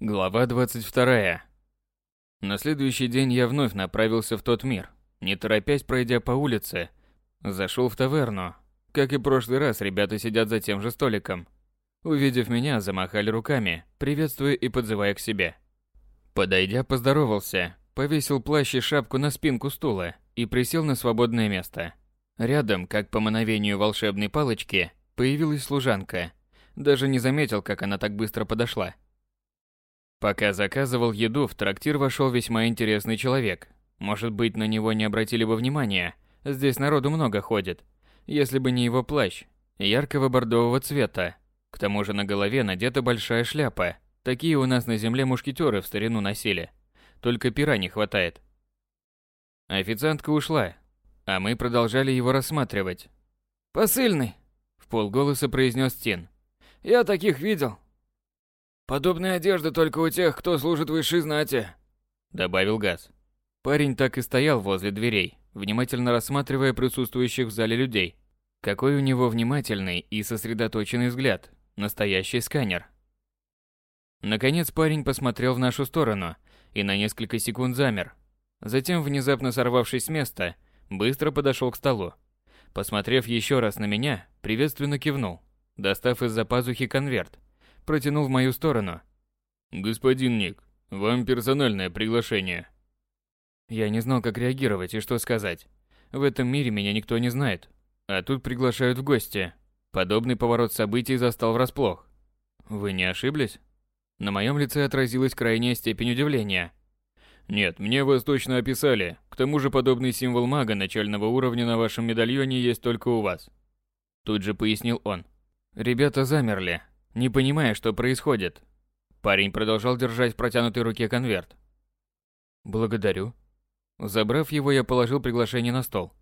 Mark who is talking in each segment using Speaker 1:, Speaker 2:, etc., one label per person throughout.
Speaker 1: Глава 22. На следующий день я вновь направился в тот мир. Не торопясь, пройдя по улице, зашел в таверну. Как и прошлый раз, ребята сидят за тем же столиком. Увидев меня, замахали руками, приветствуя и подзывая к себе. Подойдя, поздоровался, повесил плащ и шапку на спинку стула и присел на свободное место. Рядом, как по мановению волшебной палочки, появилась служанка. Даже не заметил, как она так быстро подошла. Пока заказывал еду, в трактир вошел весьма интересный человек. Может быть, на него не обратили бы внимания. Здесь народу много ходит. Если бы не его плащ, яркого бордового цвета. К тому же на голове надета большая шляпа. Такие у нас на земле мушкетеры в старину носили. Только пера не хватает. Официантка ушла, а мы продолжали его рассматривать.
Speaker 2: «Посыльный!»
Speaker 1: – в полголоса произнес Тин.
Speaker 2: «Я таких видел. Подобная одежда только у тех, кто служит высшей знати», –
Speaker 1: добавил Газ. Парень так и стоял возле дверей, внимательно рассматривая присутствующих в зале людей. Какой у него внимательный и сосредоточенный взгляд. Настоящий сканер. Наконец парень посмотрел в нашу сторону и на несколько секунд замер. Затем, внезапно сорвавшись с места, быстро подошел к столу. Посмотрев еще раз на меня, приветственно кивнул, достав из-за пазухи конверт протянул в мою сторону. «Господин Ник, вам персональное приглашение». Я не знал, как реагировать и что сказать. В этом мире меня никто не знает, а тут приглашают в гости. Подобный поворот событий застал врасплох. Вы не ошиблись? На моем лице отразилась крайняя степень удивления. Нет, мне вас точно описали. К тому же подобный символ мага начального уровня на вашем медальоне есть только у вас. Тут же пояснил он. Ребята замерли, не понимая, что происходит. Парень продолжал держать в протянутой руке конверт. «Благодарю». Забрав его, я положил приглашение на стол.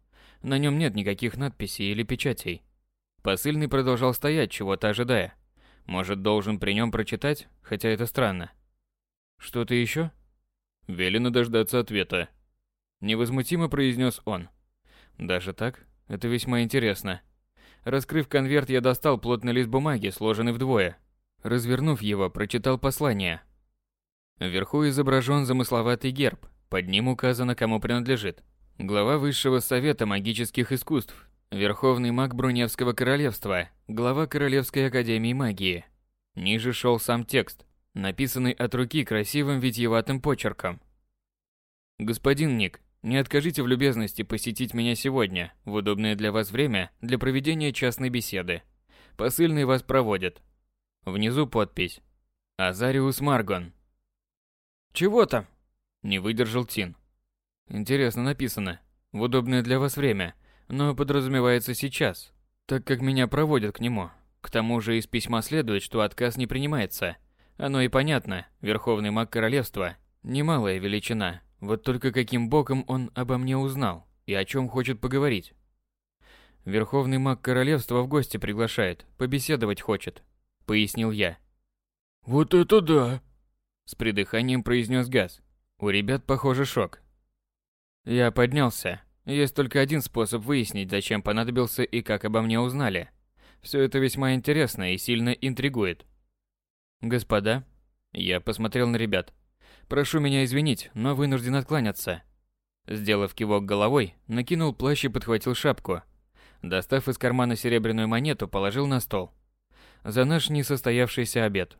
Speaker 1: На нем нет никаких надписей или печатей. Посыльный продолжал стоять, чего-то ожидая. Может, должен при нем прочитать, хотя это странно. «Что-то еще?» «Велено дождаться ответа», — невозмутимо произнес он. «Даже так? Это весьма интересно». Раскрыв конверт, я достал плотный лист бумаги, сложенный вдвое. Развернув его, прочитал послание. Вверху изображен замысловатый герб, под ним указано, кому принадлежит. Глава Высшего Совета Магических Искусств, Верховный маг Бруневского Королевства, глава Королевской Академии Магии. Ниже шел сам текст, написанный от руки красивым витиеватым почерком. «Господин Ник, не откажите в любезности посетить меня сегодня, в удобное для вас время, для проведения частной беседы. Посыльный вас проводит. Внизу подпись. Азариус Маргон.
Speaker 2: Чего там?
Speaker 1: Не выдержал Тин. Интересно написано. В удобное для вас время, но подразумевается сейчас, так как меня проводят к нему. К тому же из письма следует, что отказ не принимается. Оно и понятно, Верховный маг Королевства – немалая величина, вот только каким боком он обо мне узнал и о чем хочет поговорить. Верховный маг королевства в гости приглашает, побеседовать хочет, пояснил я.
Speaker 2: Вот это да,
Speaker 1: с придыханием произнес Газ. У ребят, похоже, шок. Я поднялся. Есть только один способ выяснить, зачем понадобился и как обо мне узнали. Все это весьма интересно и сильно интригует. Господа, я посмотрел на ребят. Прошу меня извинить, но вынужден откланяться. Сделав кивок головой, накинул плащ и подхватил шапку. Достав из кармана серебряную монету, положил на стол. За наш несостоявшийся обед.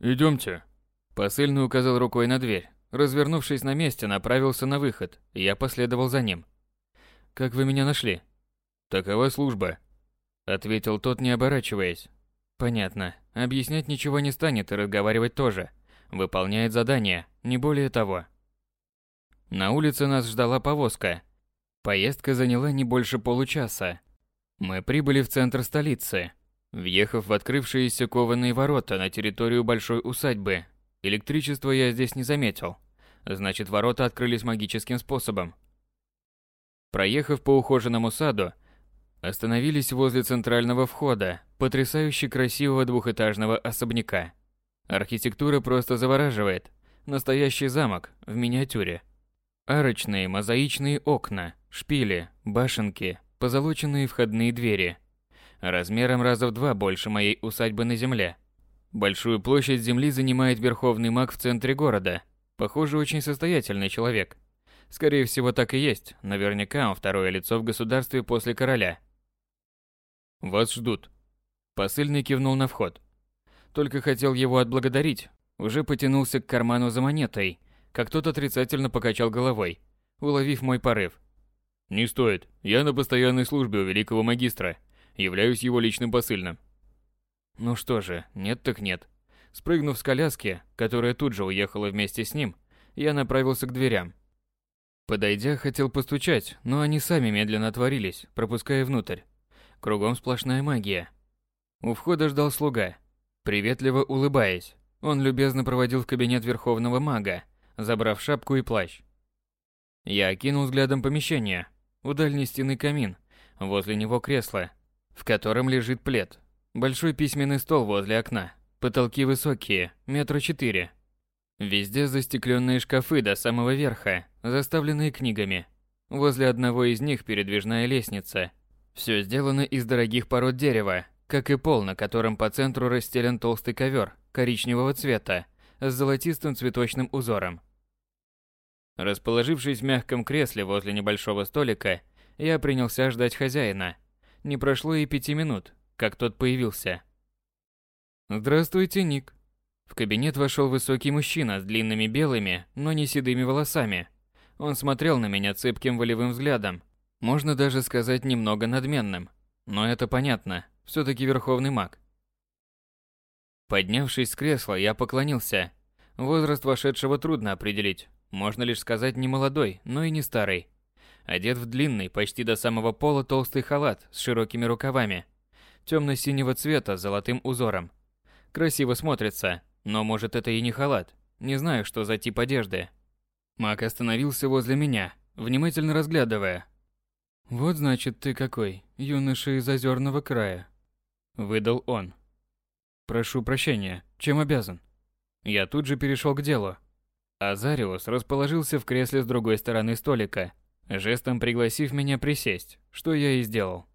Speaker 1: Идемте. Посыльный указал рукой на дверь. Развернувшись на месте, направился на выход, я последовал за ним. «Как вы меня нашли?» «Такова служба», — ответил тот, не оборачиваясь. «Понятно. Объяснять ничего не станет и разговаривать тоже. Выполняет задание, не более того. На улице нас ждала повозка. Поездка заняла не больше получаса. Мы прибыли в центр столицы. Въехав в открывшиеся кованые ворота на территорию большой усадьбы, электричества я здесь не заметил. Значит, ворота открылись магическим способом. Проехав по ухоженному саду, остановились возле центрального входа, потрясающе красивого двухэтажного особняка. Архитектура просто завораживает. Настоящий замок в миниатюре. Арочные мозаичные окна, шпили, башенки, позолоченные входные двери. Размером раза в два больше моей усадьбы на земле. Большую площадь земли занимает верховный маг в центре города. Похоже, очень состоятельный человек. Скорее всего, так и есть. Наверняка он второе лицо в государстве после короля. Вас ждут. Посыльный кивнул на вход. Только хотел его отблагодарить. Уже потянулся к карману за монетой, как тот отрицательно покачал головой, уловив мой порыв. «Не стоит. Я на постоянной службе у великого магистра. Являюсь его личным посыльным. Ну что же, нет так нет. Спрыгнув с коляски, которая тут же уехала вместе с ним, я направился к дверям. Подойдя, хотел постучать, но они сами медленно отворились, пропуская внутрь. Кругом сплошная магия. У входа ждал слуга. Приветливо улыбаясь, он любезно проводил в кабинет верховного мага, забрав шапку и плащ. Я окинул взглядом помещение. У дальней стены камин, возле него кресло, в котором лежит плед, Большой письменный стол возле окна. Потолки высокие, метра четыре. Везде застекленные шкафы до самого верха, заставленные книгами. Возле одного из них передвижная лестница. Все сделано из дорогих пород дерева, как и пол, на котором по центру расстелен толстый ковер коричневого цвета с золотистым цветочным узором. Расположившись в мягком кресле возле небольшого столика, я принялся ждать хозяина. Не прошло и пяти минут, как тот появился. «Здравствуйте, Ник». В кабинет вошел высокий мужчина с длинными белыми, но не седыми волосами. Он смотрел на меня цепким волевым взглядом, можно даже сказать немного надменным. Но это понятно, все таки верховный маг. Поднявшись с кресла, я поклонился. Возраст вошедшего трудно определить, можно лишь сказать не молодой, но и не старый. Одет в длинный, почти до самого пола толстый халат с широкими рукавами – темно-синего цвета с золотым узором. Красиво смотрится, но может это и не халат. Не знаю, что за тип одежды. Мак остановился возле меня, внимательно разглядывая. «Вот значит ты какой, юноша из озерного края», — выдал он. «Прошу прощения, чем обязан?» Я тут же перешел к делу. Азариус расположился в кресле с другой стороны столика, жестом пригласив меня присесть, что я и сделал.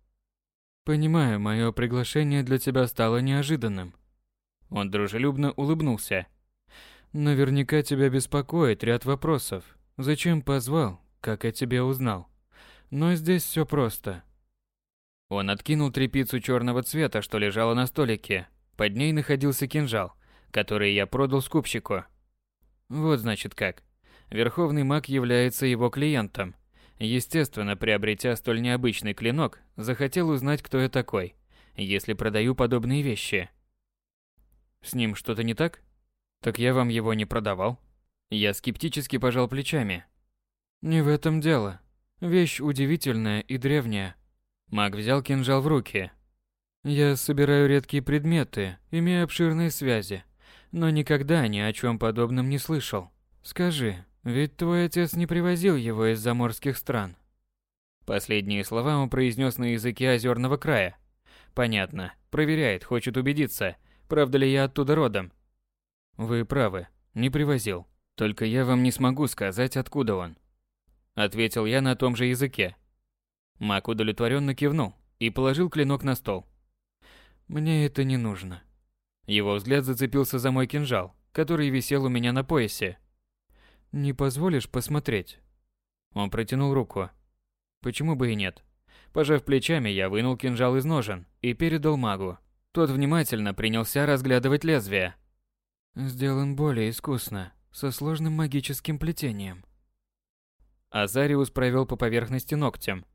Speaker 1: Понимаю, мое приглашение для тебя стало неожиданным. Он дружелюбно улыбнулся. Наверняка тебя беспокоит ряд вопросов. Зачем позвал? Как я тебя узнал? Но здесь все просто. Он откинул трепицу черного цвета, что лежала на столике. Под ней находился кинжал, который я продал скупщику. Вот значит как. Верховный маг является его клиентом. Естественно, приобретя столь необычный клинок, захотел узнать, кто я такой, если продаю подобные вещи. С ним что-то не так? Так я вам его не продавал. Я скептически пожал плечами. Не в этом дело. Вещь удивительная и древняя. Маг взял кинжал в руки. Я собираю редкие предметы, имея обширные связи, но никогда ни о чем подобном не слышал. Скажи, ведь твой отец не привозил его из заморских стран. Последние слова он произнес на языке озерного края. Понятно. Проверяет, хочет убедиться, правда ли я оттуда родом. Вы правы, не привозил. Только я вам не смогу сказать, откуда он. Ответил я на том же языке. Мак удовлетворенно кивнул и положил клинок на стол. Мне это не нужно. Его взгляд зацепился за мой кинжал, который висел у меня на поясе. Не позволишь посмотреть? Он протянул руку. Почему бы и нет? Пожав плечами, я вынул кинжал из ножен и передал магу. Тот внимательно принялся разглядывать лезвие. Сделан более искусно, со сложным магическим плетением. Азариус провел по поверхности ногтем.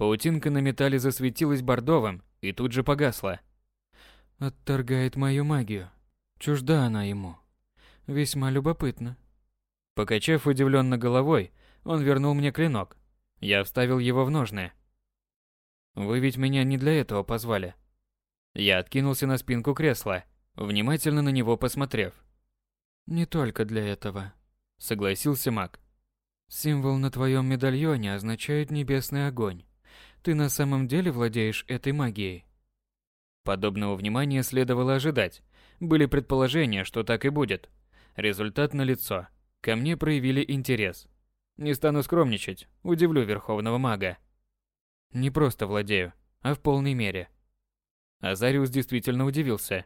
Speaker 1: Паутинка на металле засветилась бордовым и тут же погасла. Отторгает мою магию. Чужда она ему. Весьма любопытно. Покачав удивленно головой, он вернул мне клинок. Я вставил его в ножны. Вы ведь меня не для этого позвали. Я откинулся на спинку кресла, внимательно на него посмотрев. Не только для этого, согласился Мак. Символ на твоем медальоне означает небесный огонь. Ты на самом деле владеешь этой магией. Подобного внимания следовало ожидать. Были предположения, что так и будет. Результат налицо. Ко мне проявили интерес. Не стану скромничать, удивлю верховного мага. Не просто владею, а в полной мере. Азариус действительно удивился.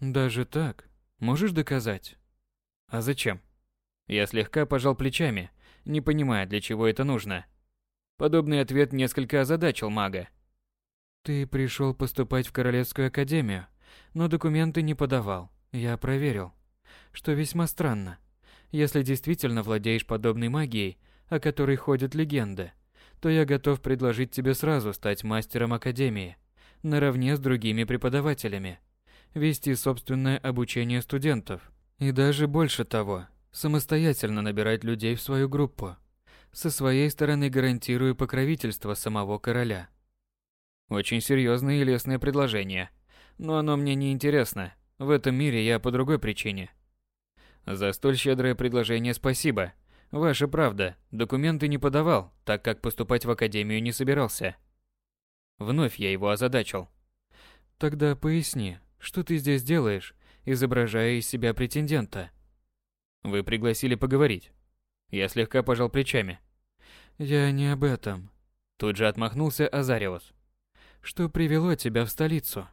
Speaker 1: Даже так? Можешь доказать? А зачем? Я слегка пожал плечами, не понимая, для чего это нужно. Подобный ответ несколько озадачил мага. Ты пришел поступать в Королевскую академию, но документы не подавал. Я проверил, что весьма странно. Если действительно владеешь подобной магией, о которой ходят легенды, то я готов предложить тебе сразу стать мастером академии, наравне с другими преподавателями, вести собственное обучение студентов и даже больше того, самостоятельно набирать людей в свою группу. Со своей стороны гарантирую покровительство самого короля. Очень серьезное и лестное предложение, но оно мне не интересно. В этом мире я по другой причине. За столь щедрое предложение спасибо. Ваша правда, документы не подавал, так как поступать в академию не собирался. Вновь я его озадачил. Тогда поясни, что ты здесь делаешь, изображая из себя претендента? Вы пригласили поговорить. Я слегка пожал плечами. Я не об этом. Тут же отмахнулся Азариус. Что привело тебя в столицу?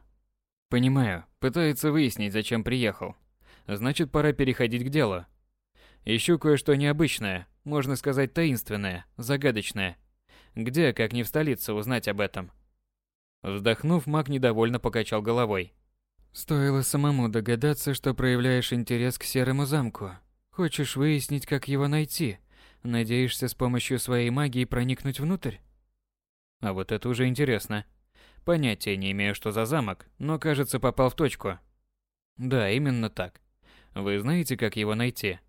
Speaker 1: Понимаю, пытается выяснить, зачем приехал. Значит, пора переходить к делу. Ищу кое-что необычное, можно сказать таинственное, загадочное. Где, как не в столице, узнать об этом? Вздохнув, маг недовольно покачал головой. Стоило самому догадаться, что проявляешь интерес к Серому замку. Хочешь выяснить, как его найти? Надеешься с помощью своей магии проникнуть внутрь? А вот это уже интересно. Понятия не имею, что за замок, но кажется, попал в точку. Да, именно так. Вы знаете, как его найти?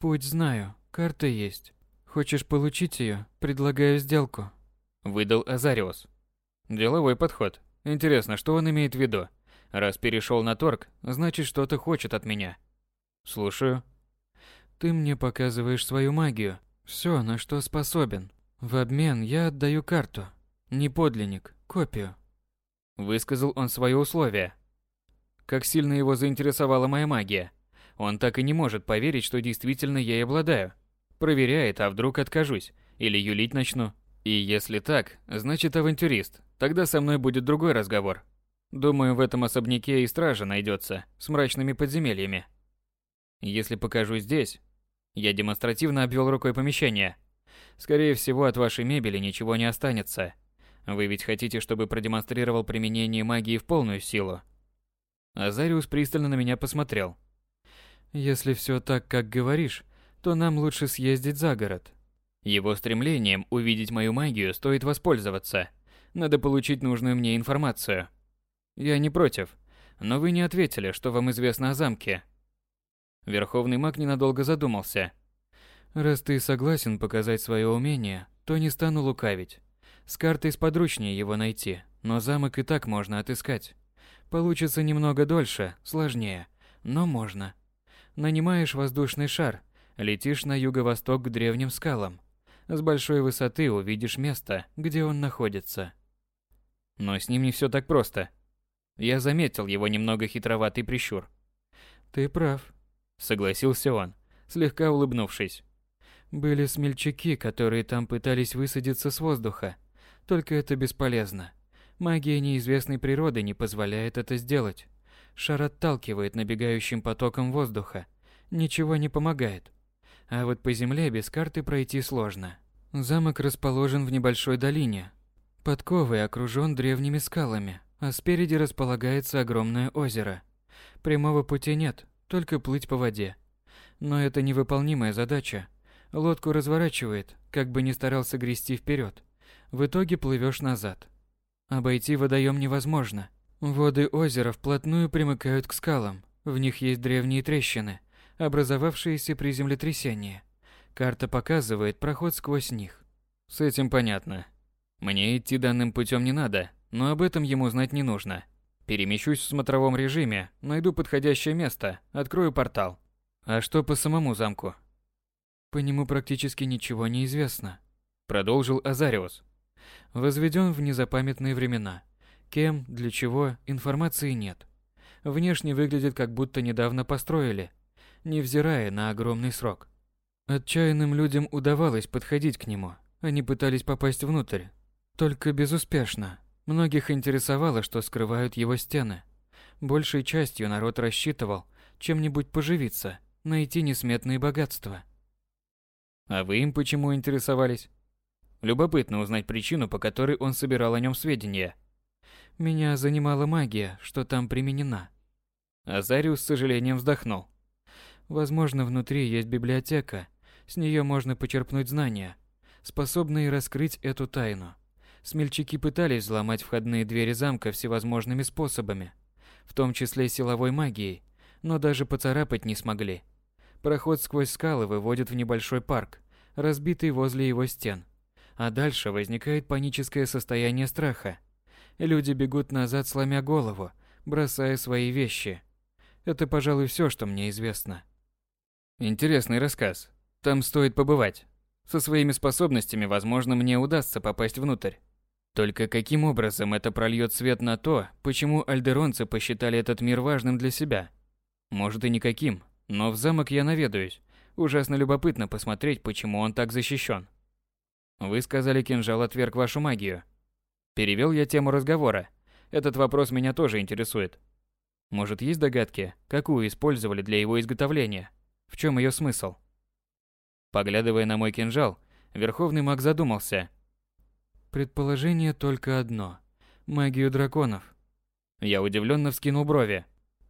Speaker 1: Путь знаю, карта есть. Хочешь получить ее? Предлагаю сделку. Выдал Азариус. Деловой подход. Интересно, что он имеет в виду? Раз перешел на торг, значит что-то хочет от меня. Слушаю. Ты мне показываешь свою магию, все, на что способен. В обмен я отдаю карту. Не подлинник, копию. Высказал он свое условие. Как сильно его заинтересовала моя магия. Он так и не может поверить, что действительно ей обладаю. Проверяет, а вдруг откажусь, или юлить начну. И если так, значит авантюрист. Тогда со мной будет другой разговор. Думаю, в этом особняке и стража найдется, с мрачными подземельями. Если покажу здесь... Я демонстративно обвел рукой помещение. Скорее всего, от вашей мебели ничего не останется. Вы ведь хотите, чтобы продемонстрировал применение магии в полную силу. Азариус пристально на меня посмотрел. Если все так, как говоришь, то нам лучше съездить за город. Его стремлением увидеть мою магию стоит воспользоваться. Надо получить нужную мне информацию. Я не против, но вы не ответили, что вам известно о замке. Верховный маг ненадолго задумался. Раз ты согласен показать свое умение, то не стану лукавить. С картой сподручнее его найти, но замок и так можно отыскать. Получится немного дольше, сложнее, но можно. Нанимаешь воздушный шар, летишь на юго-восток к древним скалам. С большой высоты увидишь место, где он находится. Но с ним не все так просто. Я заметил его немного хитроватый прищур. Ты прав, согласился он, слегка улыбнувшись. Были смельчаки, которые там пытались высадиться с воздуха. Только это бесполезно. Магия неизвестной природы не позволяет это сделать. Шар отталкивает набегающим потоком воздуха. Ничего не помогает. А вот по земле без карты пройти сложно. Замок расположен в небольшой долине. Подковый окружен древними скалами, а спереди располагается огромное озеро. Прямого пути нет, только плыть по воде. Но это невыполнимая задача. Лодку разворачивает, как бы ни старался грести вперед. В итоге плывешь назад. Обойти водоем невозможно. Воды озера вплотную примыкают к скалам. В них есть древние трещины, образовавшиеся при землетрясении. Карта показывает проход сквозь них. С этим понятно. Мне идти данным путем не надо, но об этом ему знать не нужно. Перемещусь в смотровом режиме, найду подходящее место, открою портал. А что по самому замку? По нему практически ничего не известно, продолжил Азариус. Возведен в незапамятные времена. Кем, для чего, информации нет. Внешне выглядит, как будто недавно построили, невзирая на огромный срок. Отчаянным людям удавалось подходить к нему. Они пытались попасть внутрь. Только безуспешно. Многих интересовало, что скрывают его стены. Большей частью народ рассчитывал чем-нибудь поживиться, найти несметные богатства. А вы им почему интересовались? Любопытно узнать причину, по которой он собирал о нем сведения. Меня занимала магия, что там применена. Азариус с сожалением вздохнул. Возможно, внутри есть библиотека, с нее можно почерпнуть знания, способные раскрыть эту тайну. Смельчаки пытались взломать входные двери замка всевозможными способами, в том числе силовой магией, но даже поцарапать не смогли. Проход сквозь скалы выводит в небольшой парк, разбитый возле его стен. А дальше возникает паническое состояние страха. Люди бегут назад, сломя голову, бросая свои вещи. Это, пожалуй, все, что мне известно. Интересный рассказ. Там стоит побывать. Со своими способностями, возможно, мне удастся попасть внутрь. Только каким образом это прольет свет на то, почему альдеронцы посчитали этот мир важным для себя? Может и никаким, но в замок я наведаюсь. Ужасно любопытно посмотреть, почему он так защищен. Вы сказали, кинжал отверг вашу магию. Перевел я тему разговора. Этот вопрос меня тоже интересует. Может, есть догадки, какую использовали для его изготовления? В чем ее смысл? Поглядывая на мой кинжал, Верховный маг задумался. Предположение только одно. Магию драконов. Я удивленно вскинул брови.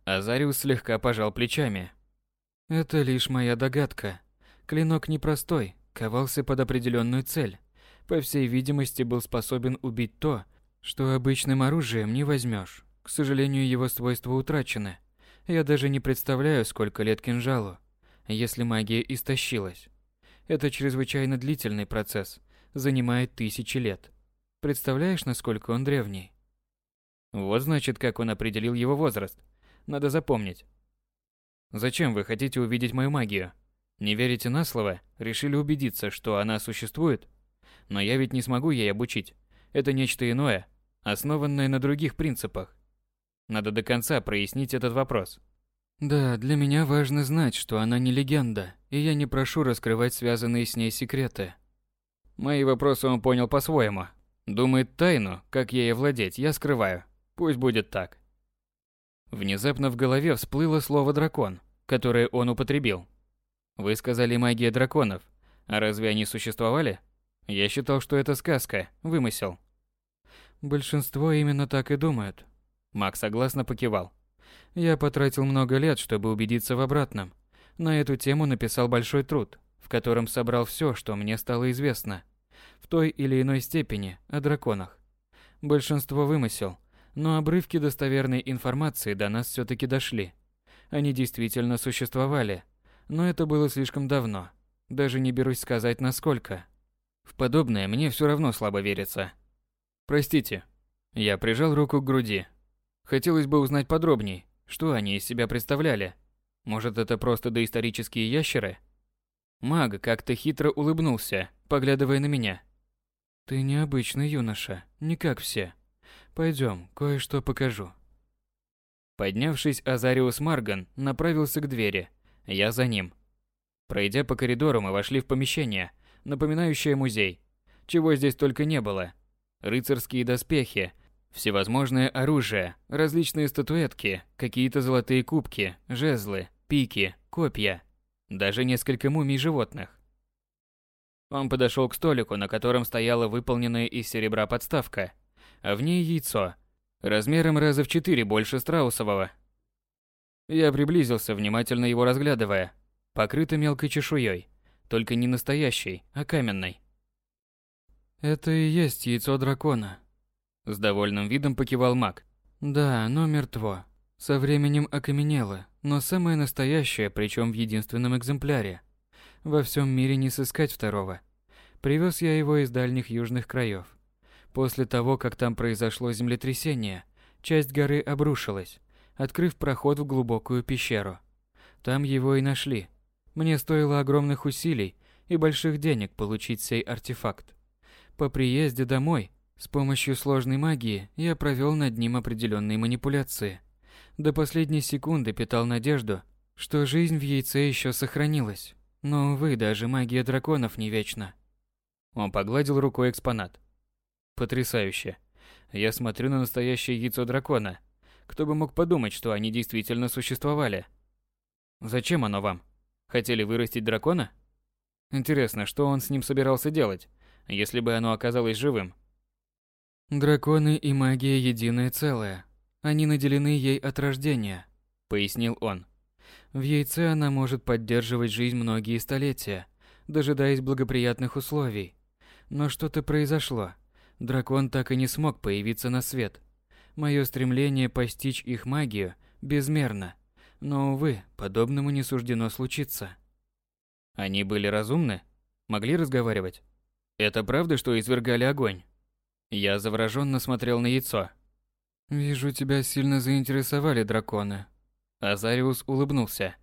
Speaker 1: Азариус слегка пожал плечами. Это лишь моя догадка. Клинок непростой, ковался под определенную цель. По всей видимости, был способен убить то, что обычным оружием не возьмешь. К сожалению, его свойства утрачены. Я даже не представляю, сколько лет кинжалу, если магия истощилась. Это чрезвычайно длительный процесс, занимает тысячи лет. Представляешь, насколько он древний? Вот значит, как он определил его возраст. Надо запомнить. Зачем вы хотите увидеть мою магию? Не верите на слово? Решили убедиться, что она существует? Но я ведь не смогу ей обучить. Это нечто иное, основанное на других принципах. Надо до конца прояснить этот вопрос. Да, для меня важно знать, что она не легенда, и я не прошу раскрывать связанные с ней секреты. Мои вопросы он понял по-своему. Думает тайну, как ей владеть, я скрываю. Пусть будет так. Внезапно в голове всплыло слово «дракон», которое он употребил. Вы сказали магия драконов. А разве они существовали? Я считал, что это сказка, вымысел. Большинство именно так и думают. Мак согласно покивал. Я потратил много лет, чтобы убедиться в обратном. На эту тему написал большой труд, в котором собрал все, что мне стало известно, в той или иной степени, о драконах. Большинство вымысел, но обрывки достоверной информации до нас все-таки дошли. Они действительно существовали, но это было слишком давно. Даже не берусь сказать, насколько. В подобное мне все равно слабо верится. Простите. Я прижал руку к груди. Хотелось бы узнать подробнее, что они из себя представляли? Может, это просто доисторические ящеры? Маг как-то хитро улыбнулся, поглядывая на меня. Ты необычный юноша, не как все. Пойдем, кое-что покажу. Поднявшись, Азариус Марган направился к двери. Я за ним. Пройдя по коридору, мы вошли в помещение, напоминающее музей. Чего здесь только не было. Рыцарские доспехи, Всевозможное оружие, различные статуэтки, какие-то золотые кубки, жезлы, пики, копья, даже несколько мумий животных. Он подошел к столику, на котором стояла выполненная из серебра подставка, а в ней яйцо, размером раза в четыре больше страусового. Я приблизился, внимательно его разглядывая, покрыто мелкой чешуей, только не настоящей, а каменной. Это и есть яйцо дракона, с довольным видом покивал маг. Да, оно мертво. Со временем окаменело, но самое настоящее, причем в единственном экземпляре. Во всем мире не сыскать второго. Привез я его из дальних южных краев. После того, как там произошло землетрясение, часть горы обрушилась, открыв проход в глубокую пещеру. Там его и нашли. Мне стоило огромных усилий и больших денег получить сей артефакт. По приезде домой с помощью сложной магии я провел над ним определенные манипуляции. До последней секунды питал надежду, что жизнь в яйце еще сохранилась. Но, увы, даже магия драконов не вечна. Он погладил рукой экспонат. Потрясающе. Я смотрю на настоящее яйцо дракона. Кто бы мог подумать, что они действительно существовали? Зачем оно вам? Хотели вырастить дракона? Интересно, что он с ним собирался делать, если бы оно оказалось живым?
Speaker 3: Драконы и магия единое целое. Они наделены ей от рождения, пояснил он. В яйце она может поддерживать жизнь многие столетия, дожидаясь благоприятных условий. Но что-то произошло. Дракон так и не смог появиться на свет. Мое стремление постичь их магию безмерно, но, увы, подобному не суждено случиться.
Speaker 1: Они были разумны? Могли разговаривать? Это правда, что извергали огонь? Я завороженно смотрел на яйцо.
Speaker 3: «Вижу, тебя сильно заинтересовали драконы».
Speaker 1: Азариус улыбнулся.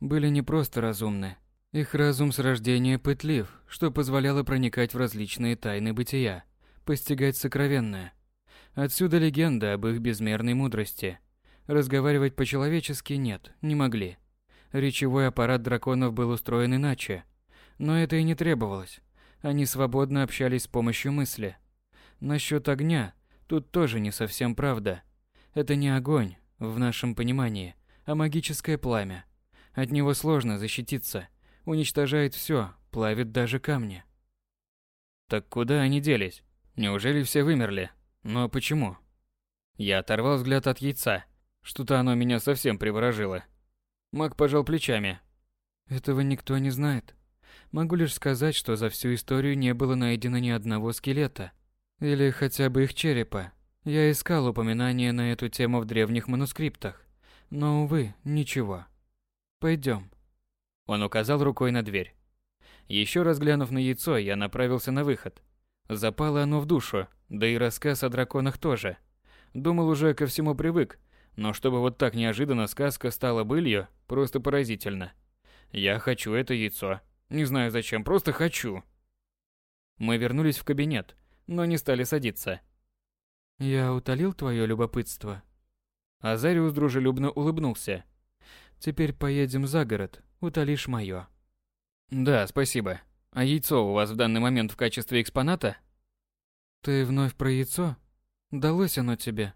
Speaker 3: «Были не просто разумны. Их разум с рождения пытлив, что позволяло проникать в различные тайны бытия, постигать сокровенное. Отсюда легенда об их безмерной мудрости. Разговаривать по-человечески нет, не могли. Речевой аппарат драконов был устроен иначе. Но это и не требовалось. Они свободно общались с помощью мысли. Насчет огня, тут тоже не совсем правда. Это не огонь, в нашем понимании, а магическое пламя. От него сложно защититься. Уничтожает все, плавит даже камни.
Speaker 1: Так куда они делись? Неужели все вымерли? Но почему? Я оторвал взгляд от яйца. Что-то оно меня совсем приворожило. Мак пожал плечами.
Speaker 3: Этого никто не знает. Могу лишь сказать, что за всю историю не было найдено ни одного скелета. Или хотя бы их черепа. Я искал упоминания на эту тему в древних манускриптах. Но, увы, ничего. Пойдем.
Speaker 1: Он указал рукой на дверь. Еще раз глянув на яйцо, я направился на выход. Запало оно в душу, да и рассказ о драконах тоже. Думал уже ко всему привык, но чтобы вот так неожиданно сказка стала былью, просто поразительно. Я хочу это яйцо. Не знаю зачем, просто хочу. Мы вернулись в кабинет, но не стали садиться.
Speaker 3: Я утолил твое любопытство.
Speaker 1: Азариус дружелюбно улыбнулся.
Speaker 3: Теперь поедем за город, утолишь мое.
Speaker 1: Да, спасибо. А яйцо у вас в данный момент в качестве экспоната?
Speaker 3: Ты вновь про яйцо? Далось оно тебе?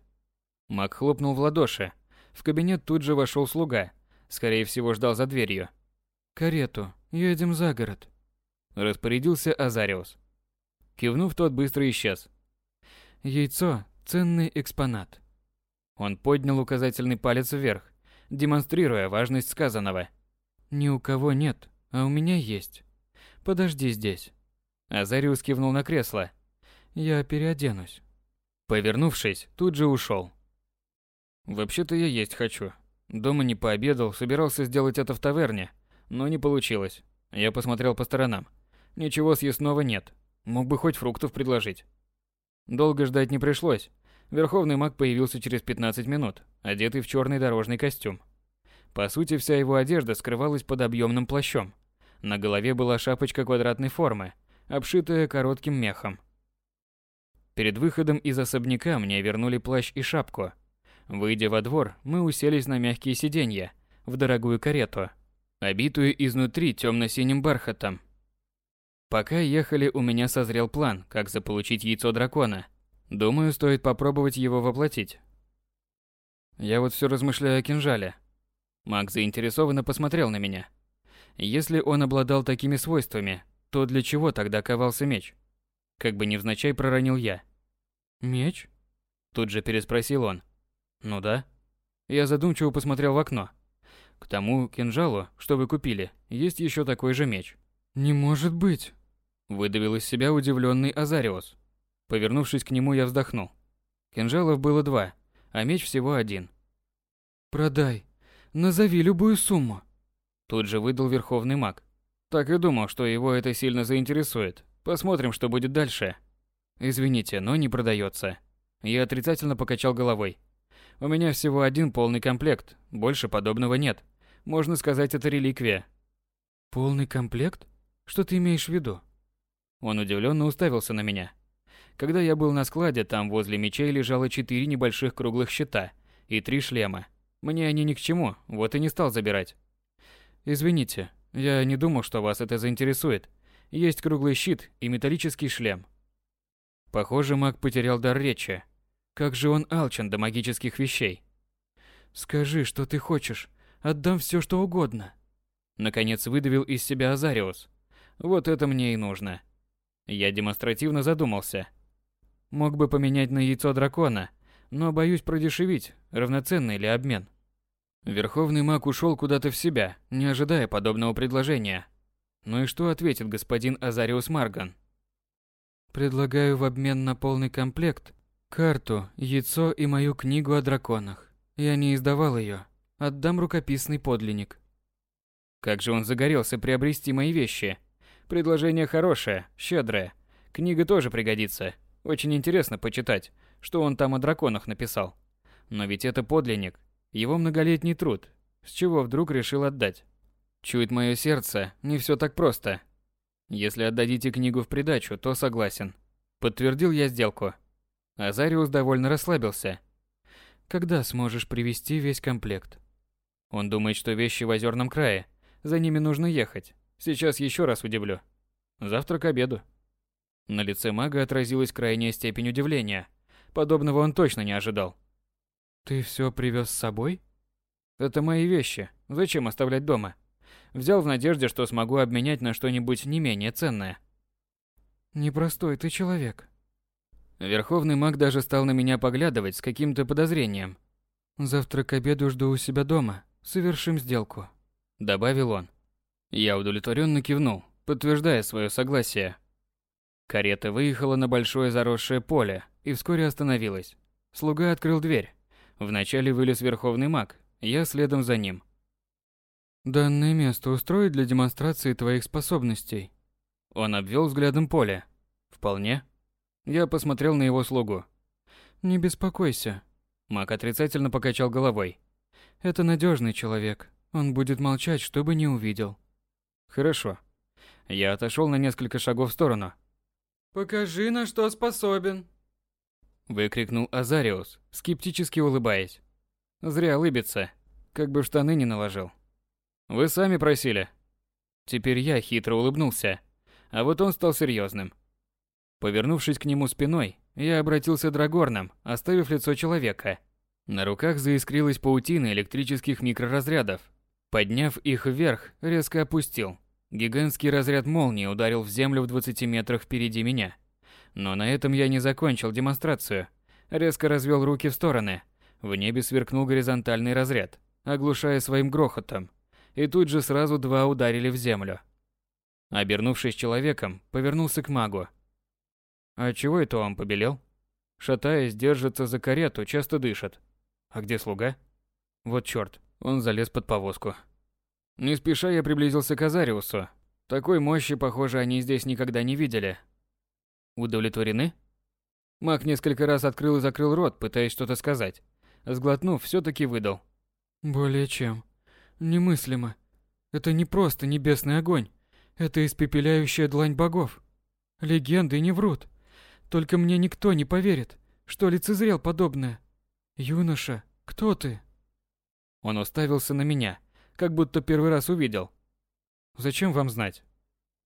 Speaker 1: Мак хлопнул в ладоши. В кабинет тут же вошел слуга. Скорее всего, ждал за дверью.
Speaker 3: «Карету. Едем за город», –
Speaker 1: распорядился Азариус. Кивнув, тот быстро исчез.
Speaker 3: «Яйцо – ценный экспонат».
Speaker 1: Он поднял указательный палец вверх, демонстрируя важность сказанного.
Speaker 3: «Ни у кого нет, а у меня есть. Подожди здесь».
Speaker 1: Азариус кивнул на кресло.
Speaker 3: «Я переоденусь».
Speaker 1: Повернувшись, тут же ушел. Вообще-то я есть хочу. Дома не пообедал, собирался сделать это в таверне, но не получилось. Я посмотрел по сторонам. Ничего съестного нет. Мог бы хоть фруктов предложить. Долго ждать не пришлось. Верховный маг появился через 15 минут, одетый в черный дорожный костюм. По сути, вся его одежда скрывалась под объемным плащом. На голове была шапочка квадратной формы, обшитая коротким мехом. Перед выходом из особняка мне вернули плащ и шапку – Выйдя во двор, мы уселись на мягкие сиденья, в дорогую карету, обитую изнутри темно-синим бархатом. Пока ехали, у меня созрел план, как заполучить яйцо дракона. Думаю, стоит попробовать его воплотить. Я вот все размышляю о кинжале. Маг заинтересованно посмотрел на меня. Если он обладал такими свойствами, то для чего тогда ковался меч? Как бы невзначай проронил я.
Speaker 3: «Меч?»
Speaker 1: Тут же переспросил он. Ну да. Я задумчиво посмотрел в окно. К тому кинжалу, что вы купили, есть еще такой же меч.
Speaker 3: Не может быть.
Speaker 1: Выдавил из себя удивленный Азариус. Повернувшись к нему, я вздохнул. Кинжалов было два, а меч всего один.
Speaker 3: Продай. Назови любую сумму.
Speaker 1: Тут же выдал верховный маг. Так и думал, что его это сильно заинтересует. Посмотрим, что будет дальше. Извините, но не продается. Я отрицательно покачал головой. У меня всего один полный комплект, больше подобного нет. Можно сказать, это реликвия.
Speaker 3: Полный комплект? Что ты имеешь в виду?
Speaker 1: Он удивленно уставился на меня. Когда я был на складе, там возле мечей лежало четыре небольших круглых щита и три шлема. Мне они ни к чему, вот и не стал забирать. Извините, я не думал, что вас это заинтересует. Есть круглый щит и металлический шлем. Похоже, маг потерял дар речи. Как же он алчен до магических вещей.
Speaker 3: Скажи, что ты хочешь. Отдам все, что угодно.
Speaker 1: Наконец выдавил из себя Азариус. Вот это мне и нужно. Я демонстративно задумался. Мог бы поменять на яйцо дракона, но боюсь продешевить, равноценный ли обмен. Верховный маг ушел куда-то в себя, не ожидая подобного предложения. Ну и что ответит господин Азариус Марган?
Speaker 3: Предлагаю в обмен на полный комплект карту, яйцо и мою книгу о драконах. Я не издавал ее. Отдам рукописный подлинник.
Speaker 1: Как же он загорелся приобрести мои вещи. Предложение хорошее, щедрое. Книга тоже пригодится. Очень интересно почитать, что он там о драконах написал. Но ведь это подлинник, его многолетний труд. С чего вдруг решил отдать? Чует мое сердце, не все так просто. Если отдадите книгу в придачу, то согласен. Подтвердил я сделку. Азариус довольно расслабился.
Speaker 3: Когда сможешь привезти весь комплект?
Speaker 1: Он думает, что вещи в озерном крае. За ними нужно ехать. Сейчас еще раз удивлю. Завтра к обеду. На лице мага отразилась крайняя степень удивления. Подобного он точно не ожидал.
Speaker 3: Ты все привез с собой?
Speaker 1: Это мои вещи. Зачем оставлять дома? Взял в надежде, что смогу обменять на что-нибудь не менее ценное.
Speaker 3: Непростой ты человек.
Speaker 1: Верховный маг даже стал на меня поглядывать с каким-то подозрением.
Speaker 3: Завтра к обеду жду у себя дома. Совершим сделку,
Speaker 1: добавил он. Я удовлетворенно кивнул, подтверждая свое согласие. Карета выехала на большое заросшее поле и вскоре остановилась. Слуга открыл дверь. Вначале вылез верховный маг, я следом за ним.
Speaker 3: Данное место устроит для демонстрации твоих способностей.
Speaker 1: Он обвел взглядом поле. Вполне. Я посмотрел на его слугу.
Speaker 3: Не беспокойся.
Speaker 1: Маг отрицательно покачал головой.
Speaker 3: Это надежный человек. Он будет молчать, чтобы не увидел.
Speaker 1: Хорошо. Я отошел на несколько шагов в сторону.
Speaker 3: Покажи, на что способен.
Speaker 1: Выкрикнул Азариус, скептически улыбаясь. Зря улыбится, как бы штаны не наложил. Вы сами просили. Теперь я хитро улыбнулся, а вот он стал серьезным. Повернувшись к нему спиной, я обратился драгорном, оставив лицо человека. На руках заискрилась паутина электрических микроразрядов. Подняв их вверх, резко опустил. Гигантский разряд молнии ударил в землю в 20 метрах впереди меня. Но на этом я не закончил демонстрацию. Резко развел руки в стороны. В небе сверкнул горизонтальный разряд, оглушая своим грохотом. И тут же сразу два ударили в землю. Обернувшись человеком, повернулся к магу. А чего это он побелел? Шатаясь, держится за карету, часто дышит. А где слуга? Вот чёрт, он залез под повозку. Не спеша я приблизился к Азариусу. Такой мощи, похоже, они здесь никогда не видели. Удовлетворены? Маг несколько раз открыл и закрыл рот, пытаясь что-то сказать. Сглотнув, все таки выдал.
Speaker 3: Более чем. Немыслимо. Это не просто небесный огонь. Это испепеляющая длань богов. Легенды не врут. Только мне никто не поверит, что лицезрел подобное. Юноша, кто ты?
Speaker 1: Он уставился на меня, как будто первый раз увидел. Зачем вам знать?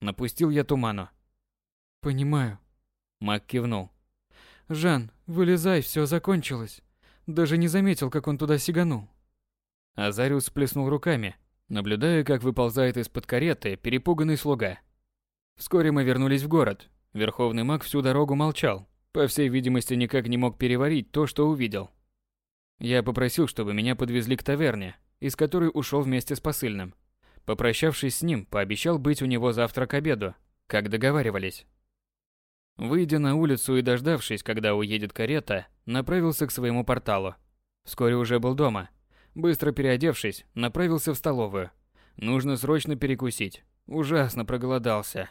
Speaker 1: Напустил я туману.
Speaker 3: Понимаю.
Speaker 1: Мак кивнул.
Speaker 3: Жан, вылезай, все закончилось. Даже не заметил, как он туда сиганул.
Speaker 1: Азариус сплеснул руками, наблюдая, как выползает из-под кареты перепуганный слуга. Вскоре мы вернулись в город. Верховный маг всю дорогу молчал, по всей видимости, никак не мог переварить то, что увидел. Я попросил, чтобы меня подвезли к таверне, из которой ушел вместе с посыльным. Попрощавшись с ним, пообещал быть у него завтра к обеду, как договаривались. Выйдя на улицу и дождавшись, когда уедет карета, направился к своему порталу. Вскоре уже был дома. Быстро переодевшись, направился в столовую. Нужно срочно перекусить. Ужасно проголодался.